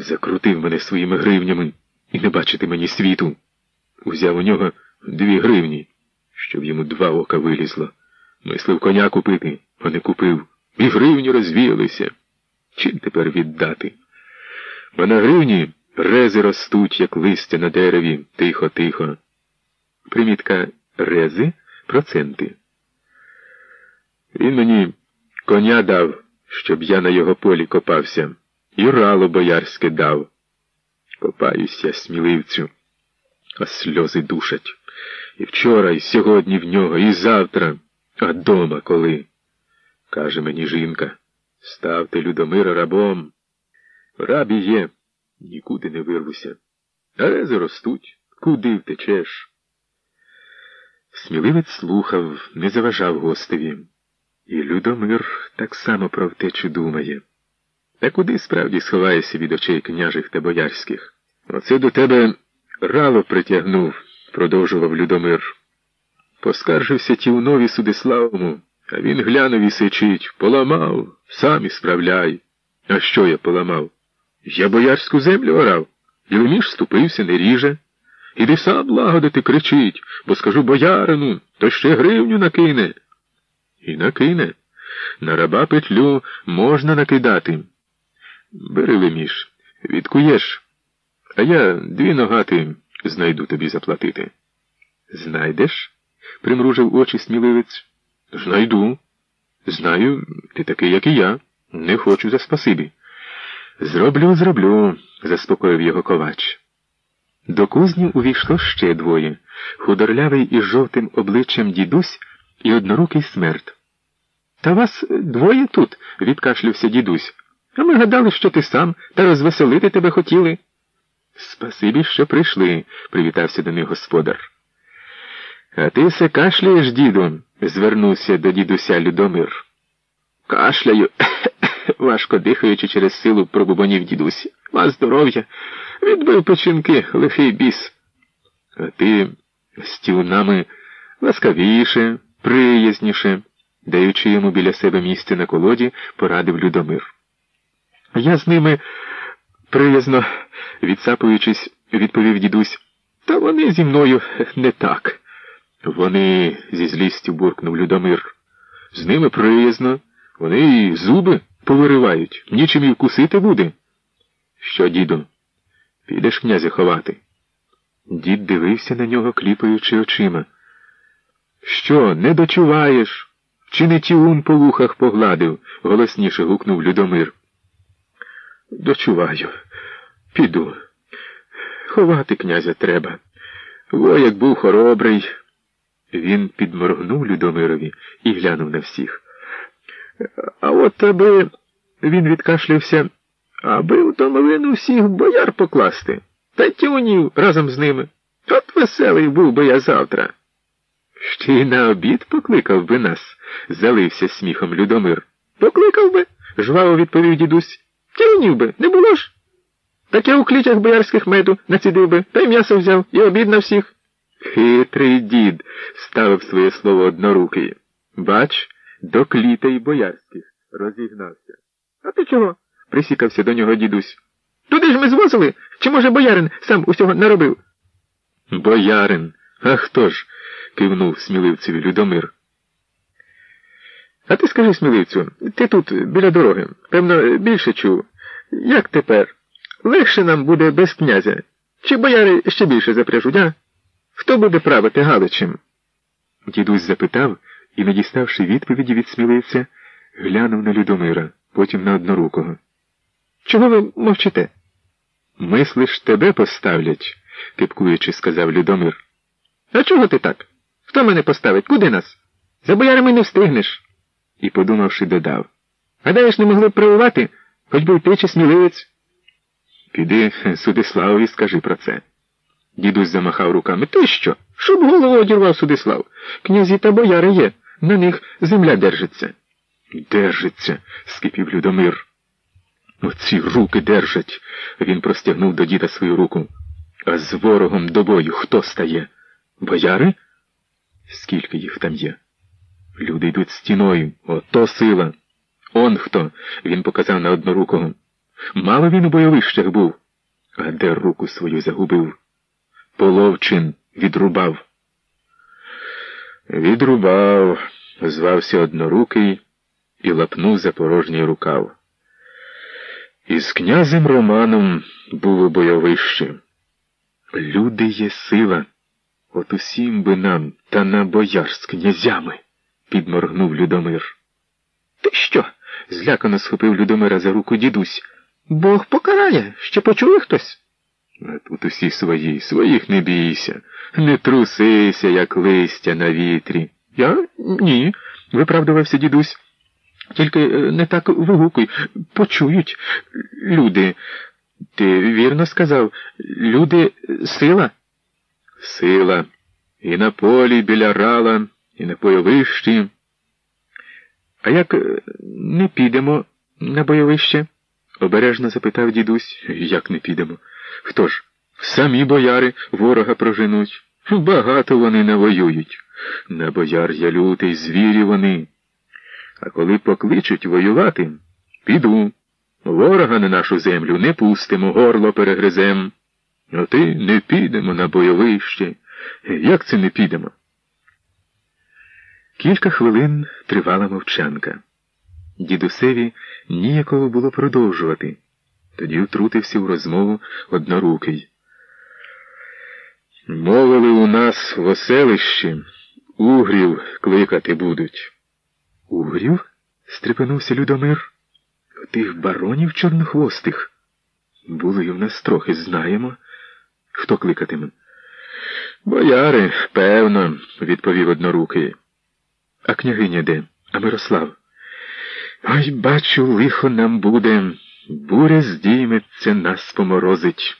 Закрутив мене своїми гривнями і не бачити мені світу. Узяв у нього дві гривні, щоб йому два ока вилізло. Мислив коня купити, а не купив. І гривні розвіялися. Чим тепер віддати? Бо на гривні рези ростуть, як листя на дереві, тихо-тихо. Примітка рези проценти. Він мені коня дав, щоб я на його полі копався, і боярське дав. Копаюся, сміливцю, а сльози душать. І вчора, і сьогодні в нього, і завтра, а дома коли. Каже мені жінка, ставте Людомира рабом. Рабі є, нікуди не вирвуся. Рези ростуть, куди втечеш. Сміливець слухав, не заважав гостеві. І Людомир так само про втечу думає. Та куди справді сховаєшся від очей княжих та боярських? Оце до тебе рало притягнув, продовжував Людомир. Поскаржився Тівнові Судиславому, а він глянув і сичить. Поламав, сам і справляй. А що я поламав? Я боярську землю орав. Єлеміш ступився, не ріже. Іди сам лагодити кричить, бо скажу боярину, то ще гривню накине. І накине. На раба петлю можна накидати. Бери леміш, відкуєш, а я дві ногати знайду тобі заплатити. Знайдеш? примружив очі сміливець. Знайду. Знаю, ти такий, як і я. Не хочу за спасибі. Зроблю, зроблю, заспокоїв його ковач. До кузні увійшло ще двоє худорлявий із жовтим обличчям дідусь і однорукий смерть. Та вас двоє тут, відкашлявся дідусь. А ми гадали, що ти сам, та розвеселити тебе хотіли. Спасибі, що прийшли, привітався до них господар. А ти все кашляєш, діду, звернувся до дідуся Людомир. Кашляю, важко дихаючи через силу, пробубонів дідусь. Ма здоров'я, відбив печінки, лихий біс. А ти з тюнами ласкавіше, приязніше, даючи йому біля себе місце на колоді, порадив Людомир. Я з ними приязно, відсапуючись, відповів дідусь, та вони зі мною не так. Вони зі злістю буркнув Людомир. З ними приязно, вони і зуби повиривають, нічим і вкусити буде. Що, діду, підеш князя ховати? Дід дивився на нього, кліпаючи очима. Що, не дочуваєш? Чи не тіун по вухах погладив? голосніше гукнув Людомир. Дочуваю, піду. Ховати князя треба. Вояк був хоробрий. Він підморгнув Людомирові і глянув на всіх. А от аби він відкашлявся, аби в домовину всіх бояр покласти, та тюнів разом з ними. От веселий був би я завтра. Ще й на обід покликав би нас, залився сміхом Людомир. Покликав би, жваво відповів дідусь. Тюнів би, не було ж. Так я у клітях боярських меду націдив би, та й м'ясо взяв і обід на всіх. Хитрий дід, ставив своє слово однорукий. Бач, до клітей боярських розігнався. А ти чого? присікався до нього дідусь. Туди ж ми звозили, чи, може, боярин сам усього наробив? Боярин, а хто ж? кивнув сміливцеві Людомир. А ти скажи, сміливцю, ти тут, біля дороги, певно, більше чув. Як тепер? Легше нам буде без князя. Чи бояри ще більше запряжуть, а? Хто буде правити Галичем? Дідусь запитав і, не діставши відповіді від сміливця, глянув на Людомира, потім на однорукого. Чого ви мовчите? Мислиш, тебе поставлять, кипкуючи, сказав Людомир. А чого ти так? Хто мене поставить? Куди нас? За боярами не встигнеш. І, подумавши, додав. Гадаєш, не могли б прививати, хоч би й ти чи сміливець? Піди Судиславові, скажи про це. Дідусь замахав руками. Ти що? Щоб голову одірвав Судислав. Князі та бояри є, на них земля держиться. Держиться, скипів Людомир. Оці руки держать. Він простягнув до діда свою руку. А з ворогом до бою хто стає? Бояри? Скільки їх там є? Люди йдуть стіною. Ото сила. Он хто? Він показав на однорукого. Мало він у бойовищах був. А де руку свою загубив? Половчин відрубав. Відрубав, звався однорукий і лапнув за порожній рукав. Із князем Романом був у бойовищі. Люди є сила. От усім би нам та на бояр з князями, підморгнув Людомир. Ти що? злякано схопив Людомира за руку дідусь. Бог покарає, ще почує хтось. А тут усі свої, своїх не бійся, не трусися, як листя на вітрі. Я ні, виправдувався дідусь. Тільки е, не так вигукуй, почують люди. Ти вірно сказав, люди сила? Сила. І на полі біля рала, і на бойовищі. А як е, не підемо на бойовище? обережно запитав дідусь. Як не підемо? Хто ж? Самі бояри ворога проженуть. Багато вони навоюють. На бояр я лютий, звірі вони. А коли покличуть воювати, піду. Ворога на нашу землю не пустимо, горло перегризем. Ти не підемо на бойовище. Як це не підемо? Кілька хвилин тривала мовчанка. Дідусеві ніякого було продовжувати. Тоді втрутився в розмову однорукий. Мовили у нас в оселищі, угрів кликати будуть. Угрів? стрепенувся Людомир. Тих баронів чорнохвостих. Було й в нас трохи знаємо. Хто кликатиме? Бояри, певно, відповів однорукий. А княгиня де? А Мирослав? Ой, бачу, лихо нам буде. Буря здійметься, нас поморозить.